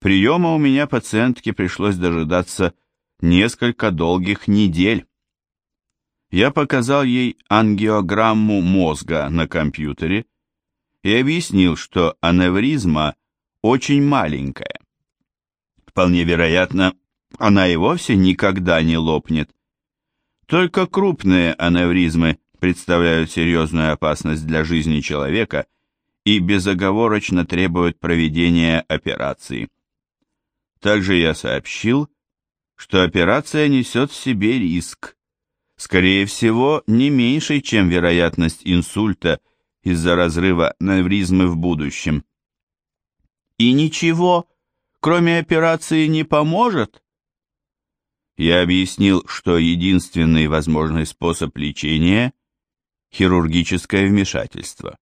Приема у меня пациентке пришлось дожидаться несколько долгих недель. Я показал ей ангиограмму мозга на компьютере и объяснил, что аневризма очень маленькая. Вполне вероятно, она и вовсе никогда не лопнет. Только крупные аневризмы представляют серьезную опасность для жизни человека и безоговорочно требуют проведения операции. Также я сообщил, что операция несет в себе риск, скорее всего, не меньший, чем вероятность инсульта из-за разрыва аневризмы в будущем. И ничего, кроме операции, не поможет? Я объяснил, что единственный возможный способ лечения – хирургическое вмешательство.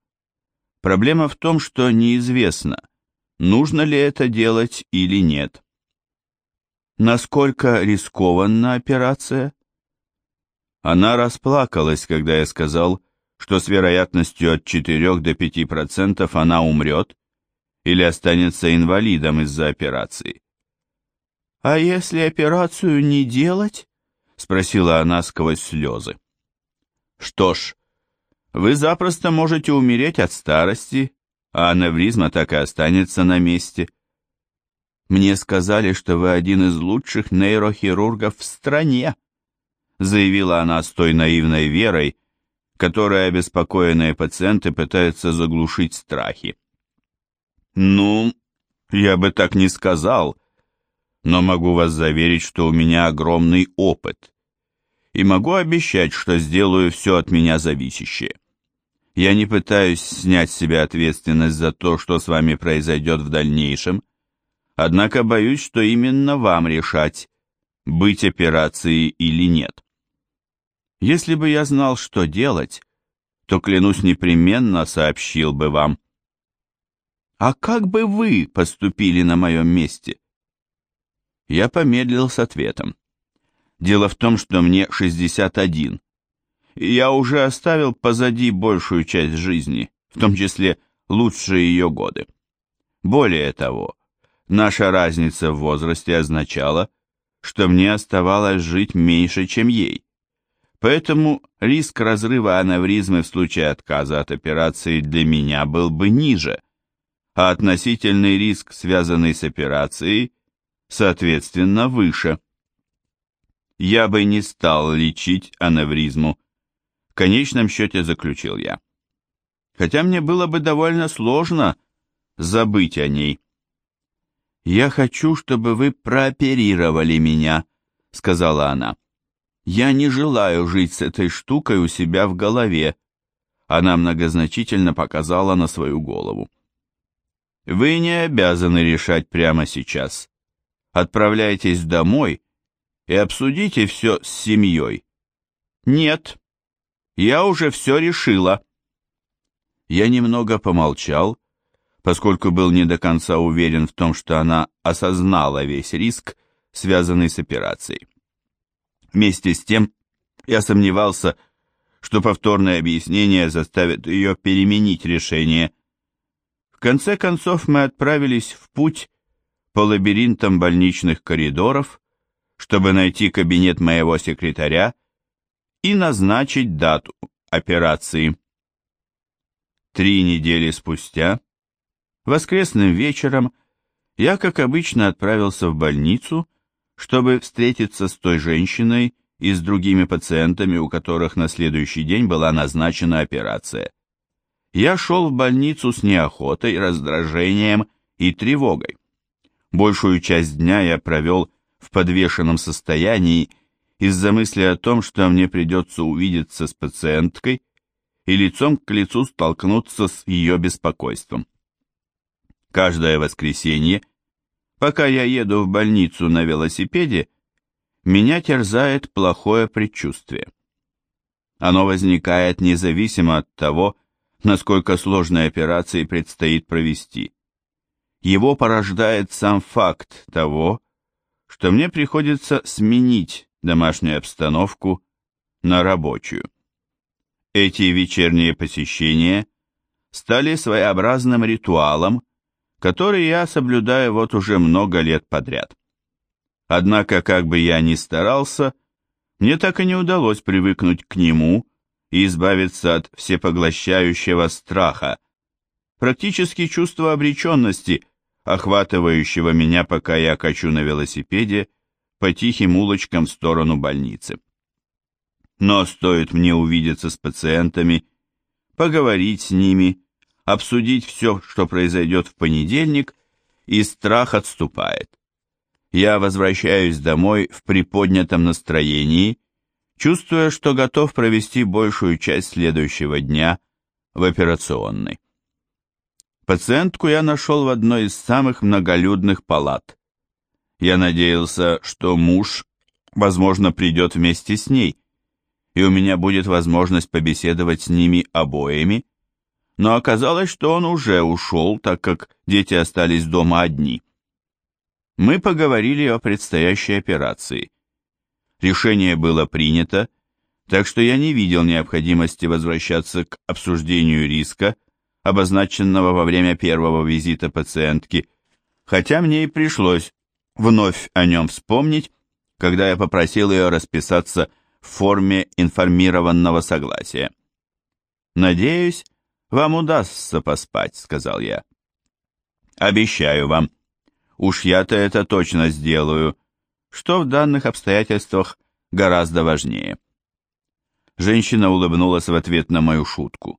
Проблема в том, что неизвестно, нужно ли это делать или нет. Насколько рискованна операция? Она расплакалась, когда я сказал, что с вероятностью от 4 до 5% она умрет или останется инвалидом из-за операции. «А если операцию не делать?» — спросила она сквозь слезы. «Что ж, вы запросто можете умереть от старости, а аневризма так и останется на месте. Мне сказали, что вы один из лучших нейрохирургов в стране», — заявила она с той наивной верой, которой обеспокоенные пациенты пытаются заглушить страхи. «Ну, я бы так не сказал», но могу вас заверить, что у меня огромный опыт. И могу обещать, что сделаю все от меня зависящее. Я не пытаюсь снять с себя ответственность за то, что с вами произойдет в дальнейшем, однако боюсь, что именно вам решать, быть операцией или нет. Если бы я знал, что делать, то, клянусь, непременно сообщил бы вам. А как бы вы поступили на моем месте? Я помедлил с ответом. Дело в том, что мне 61, и я уже оставил позади большую часть жизни, в том числе лучшие ее годы. Более того, наша разница в возрасте означала, что мне оставалось жить меньше, чем ей. Поэтому риск разрыва аневризмы в случае отказа от операции для меня был бы ниже, а относительный риск, связанный с операцией, соответственно, выше. Я бы не стал лечить аневризму. В конечном счете заключил я. Хотя мне было бы довольно сложно забыть о ней. «Я хочу, чтобы вы прооперировали меня», — сказала она. «Я не желаю жить с этой штукой у себя в голове». Она многозначительно показала на свою голову. «Вы не обязаны решать прямо сейчас отправляйтесь домой и обсудите все с семьей. Нет, я уже все решила. Я немного помолчал, поскольку был не до конца уверен в том, что она осознала весь риск, связанный с операцией. Вместе с тем я сомневался, что повторное объяснение заставит ее переменить решение. В конце концов мы отправились в путь по лабиринтам больничных коридоров, чтобы найти кабинет моего секретаря и назначить дату операции. Три недели спустя, воскресным вечером, я, как обычно, отправился в больницу, чтобы встретиться с той женщиной и с другими пациентами, у которых на следующий день была назначена операция. Я шел в больницу с неохотой, раздражением и тревогой. Большую часть дня я провел в подвешенном состоянии из-за мысли о том, что мне придется увидеться с пациенткой и лицом к лицу столкнуться с ее беспокойством. Каждое воскресенье, пока я еду в больницу на велосипеде, меня терзает плохое предчувствие. Оно возникает независимо от того, насколько сложной операции предстоит провести его порождает сам факт того, что мне приходится сменить домашнюю обстановку на рабочую. Эти вечерние посещения стали своеобразным ритуалом, который я соблюдаю вот уже много лет подряд. Однако, как бы я ни старался, мне так и не удалось привыкнуть к нему и избавиться от всепоглощающего страха, практически чувства обреченности, охватывающего меня, пока я качу на велосипеде по тихим улочкам в сторону больницы. Но стоит мне увидеться с пациентами, поговорить с ними, обсудить все, что произойдет в понедельник, и страх отступает. Я возвращаюсь домой в приподнятом настроении, чувствуя, что готов провести большую часть следующего дня в операционной. Пациентку я нашел в одной из самых многолюдных палат. Я надеялся, что муж, возможно, придет вместе с ней, и у меня будет возможность побеседовать с ними обоими, но оказалось, что он уже ушел, так как дети остались дома одни. Мы поговорили о предстоящей операции. Решение было принято, так что я не видел необходимости возвращаться к обсуждению риска, обозначенного во время первого визита пациентки, хотя мне и пришлось вновь о нем вспомнить, когда я попросил ее расписаться в форме информированного согласия. «Надеюсь, вам удастся поспать», — сказал я. «Обещаю вам. Уж я-то это точно сделаю, что в данных обстоятельствах гораздо важнее». Женщина улыбнулась в ответ на мою шутку.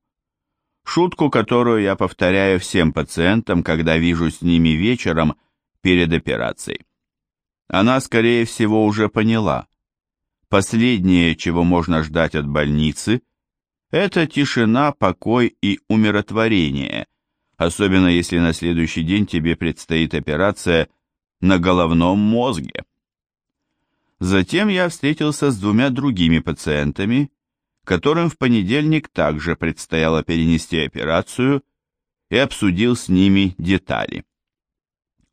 Шутку, которую я повторяю всем пациентам, когда вижу с ними вечером перед операцией. Она, скорее всего, уже поняла. Последнее, чего можно ждать от больницы, это тишина, покой и умиротворение, особенно если на следующий день тебе предстоит операция на головном мозге. Затем я встретился с двумя другими пациентами, которым в понедельник также предстояло перенести операцию, и обсудил с ними детали.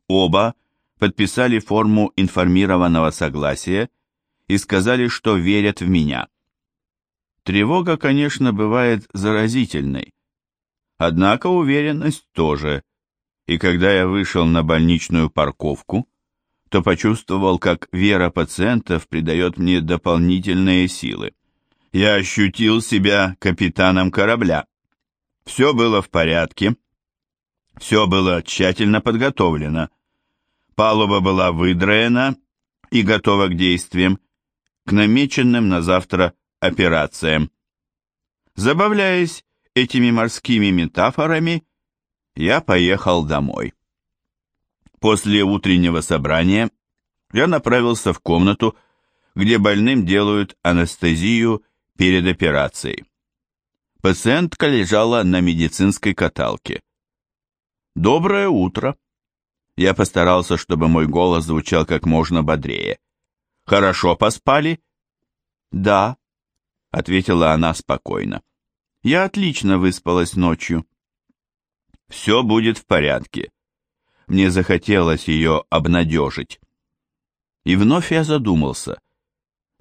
Оба подписали форму информированного согласия и сказали, что верят в меня. Тревога, конечно, бывает заразительной, однако уверенность тоже, и когда я вышел на больничную парковку, то почувствовал, как вера пациентов придает мне дополнительные силы я ощутил себя капитаном корабля. Все было в порядке, все было тщательно подготовлено. Палуба была выдраена и готова к действиям, к намеченным на завтра операциям. Забавляясь этими морскими метафорами, я поехал домой. После утреннего собрания я направился в комнату, где больным делают анестезию перед операцией. Пациентка лежала на медицинской каталке. «Доброе утро!» Я постарался, чтобы мой голос звучал как можно бодрее. «Хорошо поспали?» «Да», — ответила она спокойно. «Я отлично выспалась ночью». «Все будет в порядке». Мне захотелось ее обнадежить. И вновь я задумался —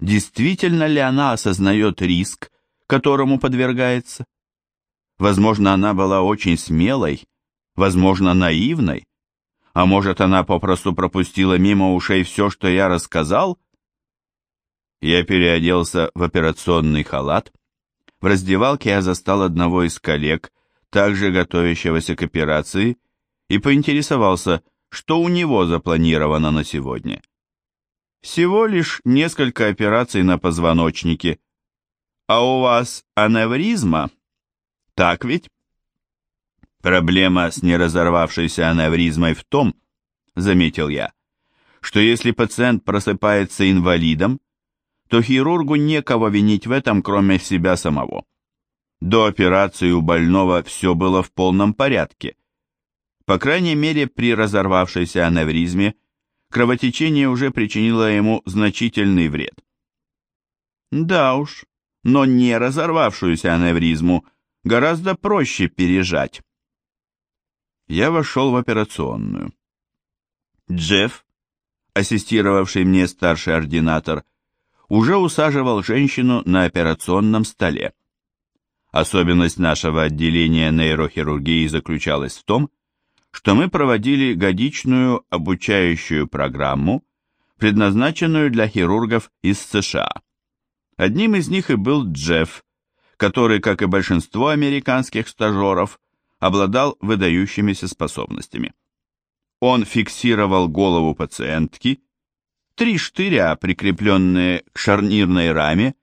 Действительно ли она осознает риск, которому подвергается? Возможно, она была очень смелой, возможно, наивной, а может, она попросту пропустила мимо ушей все, что я рассказал? Я переоделся в операционный халат. В раздевалке я застал одного из коллег, также готовящегося к операции, и поинтересовался, что у него запланировано на сегодня. Всего лишь несколько операций на позвоночнике. А у вас аневризма? Так ведь? Проблема с неразорвавшейся аневризмой в том, заметил я, что если пациент просыпается инвалидом, то хирургу некого винить в этом, кроме себя самого. До операции у больного все было в полном порядке. По крайней мере, при разорвавшейся аневризме кровотечение уже причинило ему значительный вред. Да уж, но не разорвавшуюся аневризму гораздо проще пережать. Я вошел в операционную. Джефф, ассистировавший мне старший ординатор, уже усаживал женщину на операционном столе. Особенность нашего отделения нейрохирургии заключалась в том, что мы проводили годичную обучающую программу, предназначенную для хирургов из США. Одним из них и был Джефф, который, как и большинство американских стажеров, обладал выдающимися способностями. Он фиксировал голову пациентки, три штыря, прикрепленные к шарнирной раме,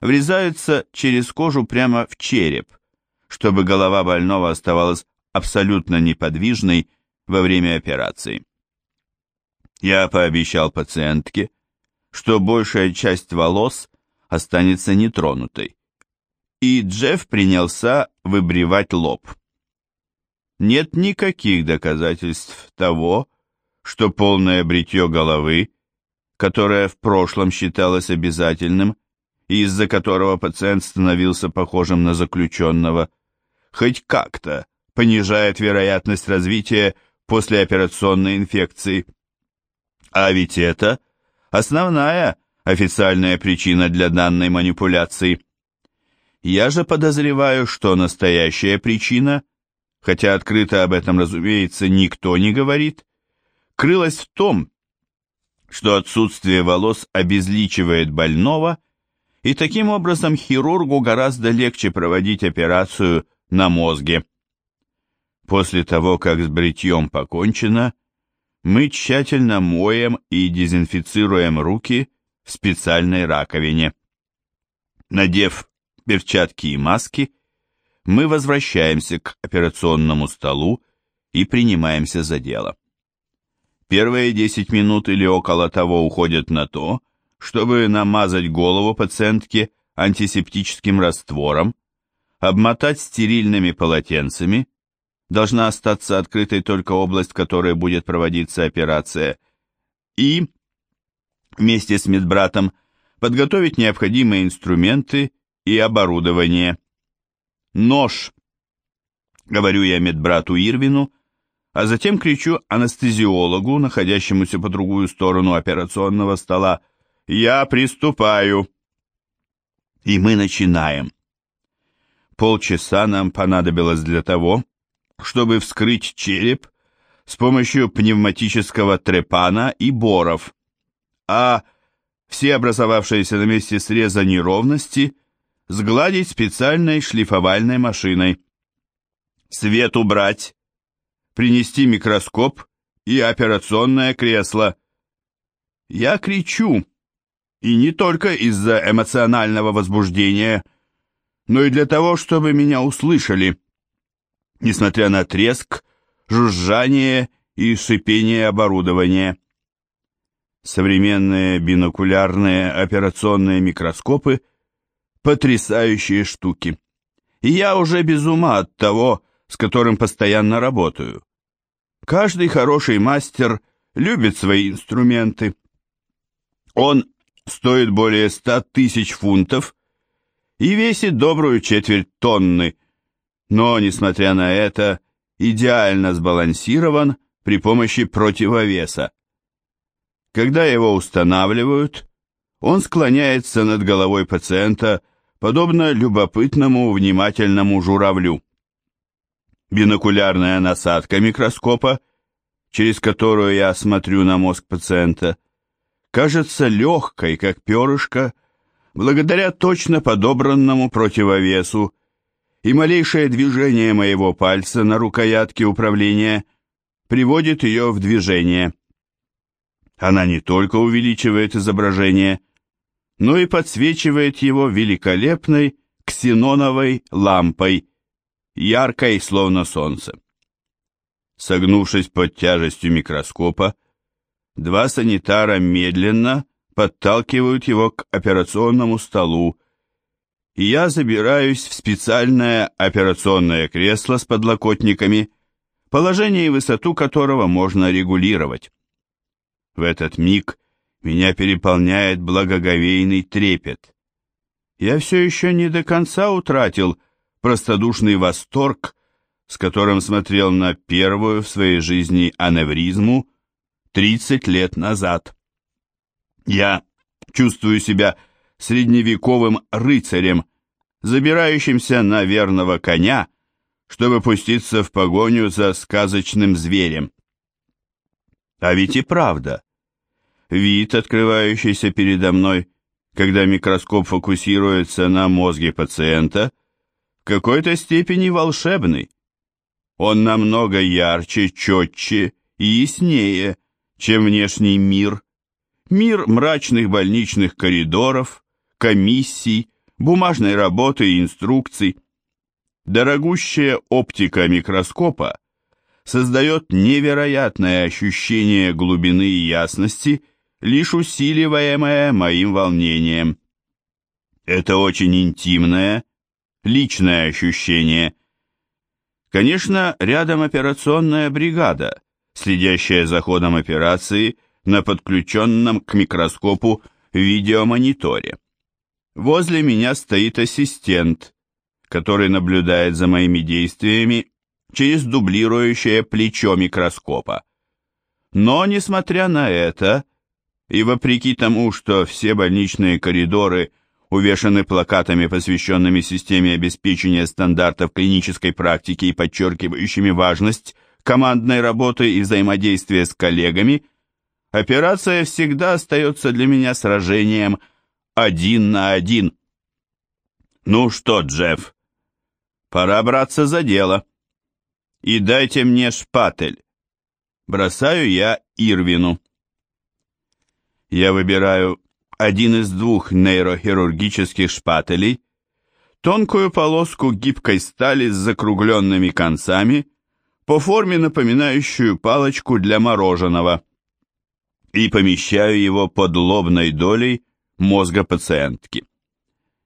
врезаются через кожу прямо в череп, чтобы голова больного оставалась абсолютно неподвижной во время операции. Я пообещал пациентке, что большая часть волос останется нетронутой, и Джефф принялся выбривать лоб. Нет никаких доказательств того, что полное бритье головы, которое в прошлом считалось обязательным, и из-за которого пациент становился похожим на заключенного, хоть как-то понижает вероятность развития послеоперационной инфекции. А ведь это основная официальная причина для данной манипуляции. Я же подозреваю, что настоящая причина, хотя открыто об этом, разумеется, никто не говорит, крылась в том, что отсутствие волос обезличивает больного, и таким образом хирургу гораздо легче проводить операцию на мозге. После того, как с бритьем покончено, мы тщательно моем и дезинфицируем руки в специальной раковине. Надев перчатки и маски, мы возвращаемся к операционному столу и принимаемся за дело. Первые 10 минут или около того уходят на то, чтобы намазать голову пациентке антисептическим раствором, обмотать стерильными полотенцами, должна остаться открытой только область, в которой будет проводиться операция, и вместе с медбратом подготовить необходимые инструменты и оборудование. Нож, говорю я медбрату Ирвину, а затем кричу анестезиологу, находящемуся по другую сторону операционного стола, «Я приступаю!» И мы начинаем. Полчаса нам понадобилось для того, чтобы вскрыть череп с помощью пневматического трепана и боров, а все образовавшиеся на месте среза неровности сгладить специальной шлифовальной машиной. Свет убрать, принести микроскоп и операционное кресло. Я кричу, и не только из-за эмоционального возбуждения, но и для того, чтобы меня услышали несмотря на треск, жужжание и шипение оборудования. Современные бинокулярные операционные микроскопы – потрясающие штуки. И я уже без ума от того, с которым постоянно работаю. Каждый хороший мастер любит свои инструменты. Он стоит более ста тысяч фунтов и весит добрую четверть тонны – но, несмотря на это, идеально сбалансирован при помощи противовеса. Когда его устанавливают, он склоняется над головой пациента, подобно любопытному внимательному журавлю. Бинокулярная насадка микроскопа, через которую я смотрю на мозг пациента, кажется легкой, как перышко, благодаря точно подобранному противовесу, и малейшее движение моего пальца на рукоятке управления приводит ее в движение. Она не только увеличивает изображение, но и подсвечивает его великолепной ксеноновой лампой, яркой, словно солнце. Согнувшись под тяжестью микроскопа, два санитара медленно подталкивают его к операционному столу, и я забираюсь в специальное операционное кресло с подлокотниками, положение и высоту которого можно регулировать. В этот миг меня переполняет благоговейный трепет. Я все еще не до конца утратил простодушный восторг, с которым смотрел на первую в своей жизни аневризму 30 лет назад. Я чувствую себя средневековым рыцарем, забирающимся на верного коня, чтобы пуститься в погоню за сказочным зверем. А ведь и правда. Вид, открывающийся передо мной, когда микроскоп фокусируется на мозге пациента, какой-то степени волшебный. Он намного ярче, четче и яснее, чем внешний мир. Мир мрачных больничных коридоров, комиссий, бумажной работы и инструкций. Дорогущая оптика микроскопа создает невероятное ощущение глубины и ясности, лишь усиливаемое моим волнением. Это очень интимное, личное ощущение. Конечно, рядом операционная бригада, следящая за ходом операции на подключенном к микроскопу видеомониторе. Возле меня стоит ассистент, который наблюдает за моими действиями через дублирующее плечо микроскопа. Но, несмотря на это, и вопреки тому, что все больничные коридоры увешаны плакатами, посвященными системе обеспечения стандартов клинической практики и подчеркивающими важность командной работы и взаимодействия с коллегами, операция всегда остается для меня сражением – один на один. Ну что, Джефф, пора браться за дело. И дайте мне шпатель. Бросаю я Ирвину. Я выбираю один из двух нейрохирургических шпателей, тонкую полоску гибкой стали с закругленными концами, по форме напоминающую палочку для мороженого, и помещаю его под лобной долей мозга пациентки.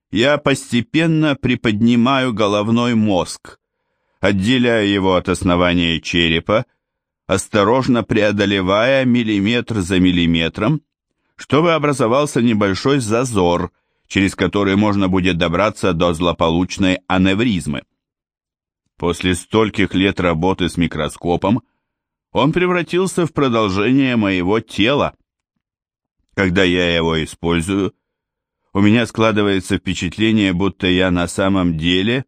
Я постепенно приподнимаю головной мозг, отделяя его от основания черепа, осторожно преодолевая миллиметр за миллиметром, чтобы образовался небольшой зазор, через который можно будет добраться до злополучной аневризмы. После стольких лет работы с микроскопом он превратился в продолжение моего тела. Когда я его использую, у меня складывается впечатление, будто я на самом деле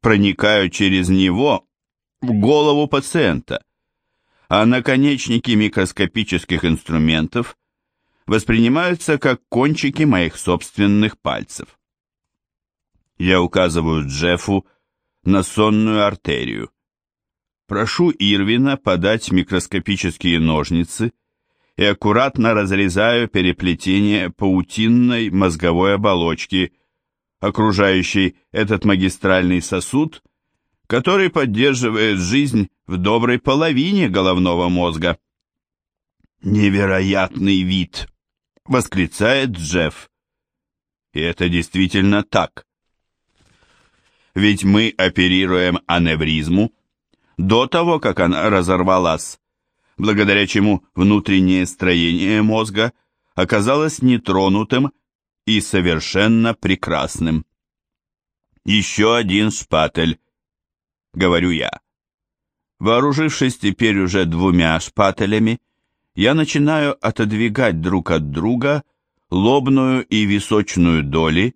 проникаю через него в голову пациента, а наконечники микроскопических инструментов воспринимаются как кончики моих собственных пальцев. Я указываю Джеффу на сонную артерию. Прошу Ирвина подать микроскопические ножницы и аккуратно разрезаю переплетение паутинной мозговой оболочки, окружающей этот магистральный сосуд, который поддерживает жизнь в доброй половине головного мозга. «Невероятный вид!» — восклицает Джефф. И это действительно так. Ведь мы оперируем аневризму до того, как она разорвалась благодаря чему внутреннее строение мозга оказалось нетронутым и совершенно прекрасным. «Еще один шпатель», — говорю я. Вооружившись теперь уже двумя шпателями, я начинаю отодвигать друг от друга лобную и височную доли,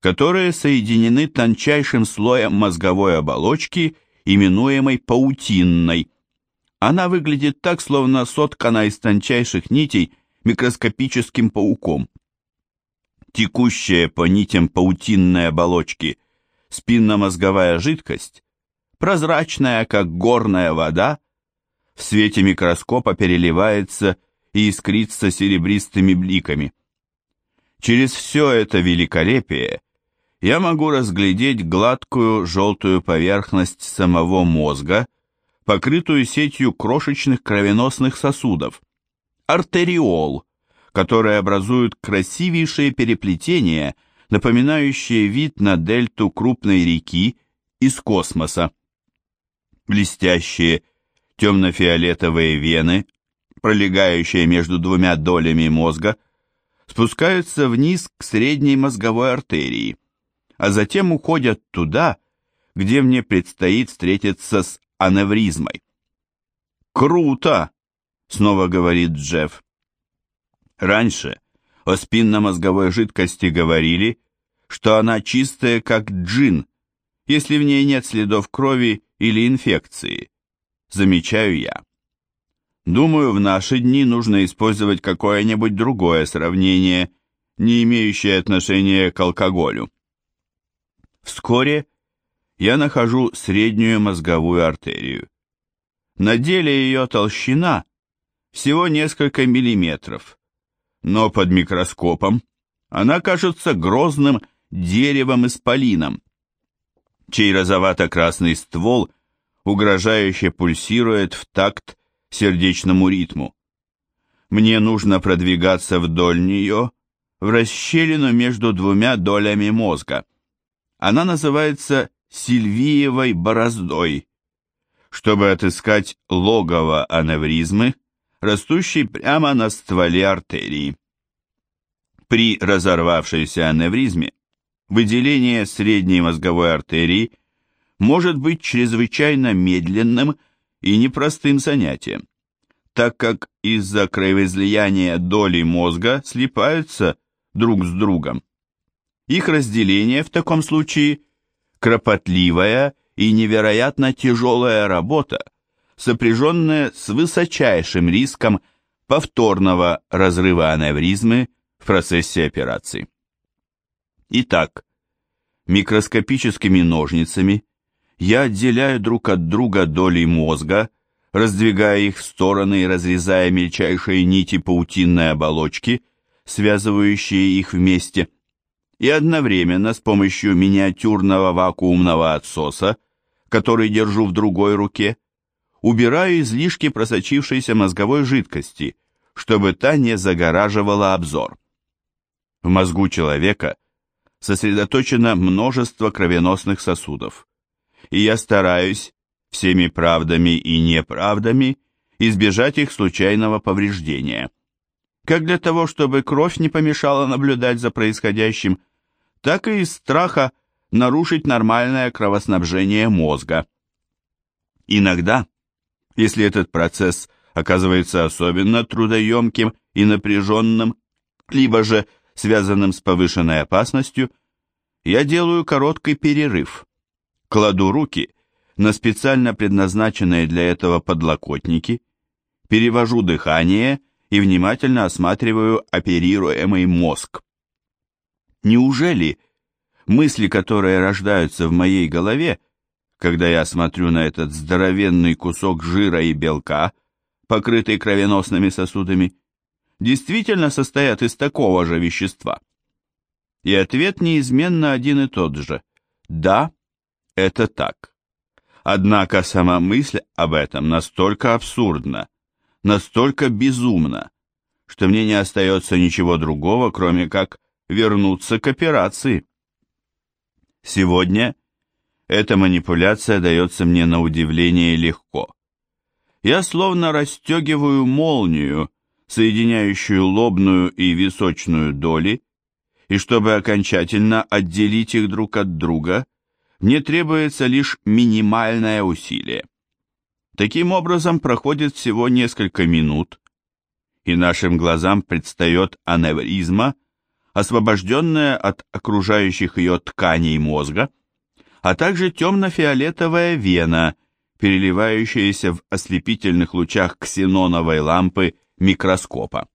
которые соединены тончайшим слоем мозговой оболочки, именуемой паутинной. Она выглядит так, словно соткана из тончайших нитей микроскопическим пауком. Текущая по нитям паутинной оболочки спинномозговая жидкость, прозрачная, как горная вода, в свете микроскопа переливается и искрится серебристыми бликами. Через все это великолепие я могу разглядеть гладкую желтую поверхность самого мозга, покрытую сетью крошечных кровеносных сосудов, артериол, которые образуют красивейшие переплетения, напоминающие вид на дельту крупной реки из космоса. Блестящие темно-фиолетовые вены, пролегающие между двумя долями мозга, спускаются вниз к средней мозговой артерии, а затем уходят туда, где мне предстоит встретиться с аневризмой. «Круто!» — снова говорит Джефф. Раньше о спинномозговой жидкости говорили, что она чистая, как джин, если в ней нет следов крови или инфекции, замечаю я. Думаю, в наши дни нужно использовать какое-нибудь другое сравнение, не имеющее отношения к алкоголю. Вскоре я нахожу среднюю мозговую артерию. На деле ее толщина всего несколько миллиметров, но под микроскопом она кажется грозным деревом-исполином, чей розовато-красный ствол угрожающе пульсирует в такт сердечному ритму. Мне нужно продвигаться вдоль нее, в расщелину между двумя долями мозга. Она называется Сильвиевой бороздой, чтобы отыскать логово аневризмы, растущей прямо на стволе артерии. При разорвавшейся аневризме выделение средней мозговой артерии может быть чрезвычайно медленным и непростым занятием, так как из-за кровоизлияния доли мозга слипаются друг с другом. Их разделение в таком случае кропотливая и невероятно тяжелая работа, сопряженная с высочайшим риском повторного разрыва аневризмы в процессе операции. Итак, микроскопическими ножницами я отделяю друг от друга доли мозга, раздвигая их в стороны и разрезая мельчайшие нити паутинной оболочки, связывающие их вместе, и одновременно с помощью миниатюрного вакуумного отсоса, который держу в другой руке, убираю излишки просочившейся мозговой жидкости, чтобы та не загораживала обзор. В мозгу человека сосредоточено множество кровеносных сосудов и я стараюсь всеми правдами и неправдами избежать их случайного повреждения. Как для того, чтобы кровь не помешала наблюдать за происходящим, так и из страха нарушить нормальное кровоснабжение мозга. Иногда, если этот процесс оказывается особенно трудоемким и напряженным, либо же связанным с повышенной опасностью, я делаю короткий перерыв, кладу руки на специально предназначенные для этого подлокотники, перевожу дыхание и внимательно осматриваю оперируемый мозг. Неужели мысли, которые рождаются в моей голове, когда я смотрю на этот здоровенный кусок жира и белка, покрытый кровеносными сосудами, действительно состоят из такого же вещества? И ответ неизменно один и тот же. Да, это так. Однако сама мысль об этом настолько абсурдна, настолько безумна, что мне не остается ничего другого, кроме как вернуться к операции. Сегодня эта манипуляция дается мне на удивление легко. Я словно расстегиваю молнию, соединяющую лобную и височную доли, и чтобы окончательно отделить их друг от друга, мне требуется лишь минимальное усилие. Таким образом проходит всего несколько минут, и нашим глазам предстает аневризма, освобожденная от окружающих ее тканей мозга, а также темно-фиолетовая вена, переливающаяся в ослепительных лучах ксеноновой лампы микроскопа.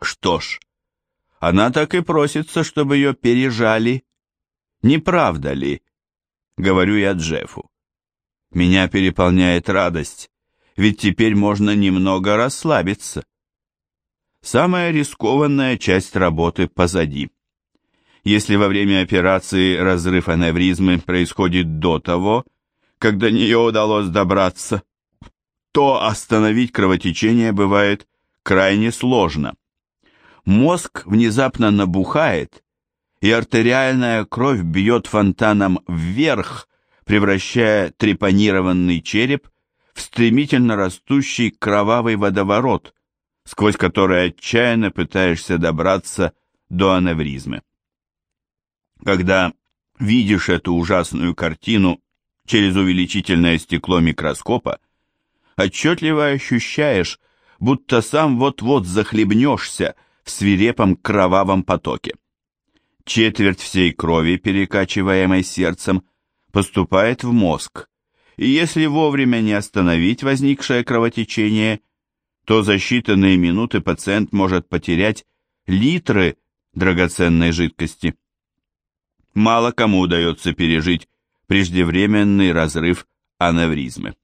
Что ж, она так и просится, чтобы ее пережали, не правда ли? Говорю я Джеффу. Меня переполняет радость, ведь теперь можно немного расслабиться. Самая рискованная часть работы позади. Если во время операции разрыв аневризмы происходит до того, как до нее удалось добраться, то остановить кровотечение бывает крайне сложно. Мозг внезапно набухает и артериальная кровь бьет фонтаном вверх, превращая трепанированный череп в стремительно растущий кровавый водоворот, сквозь который отчаянно пытаешься добраться до аневризмы. Когда видишь эту ужасную картину через увеличительное стекло микроскопа, отчетливо ощущаешь, будто сам вот-вот захлебнешься в свирепом кровавом потоке. Четверть всей крови, перекачиваемой сердцем, поступает в мозг, и если вовремя не остановить возникшее кровотечение, то за считанные минуты пациент может потерять литры драгоценной жидкости. Мало кому удается пережить преждевременный разрыв аневризмы.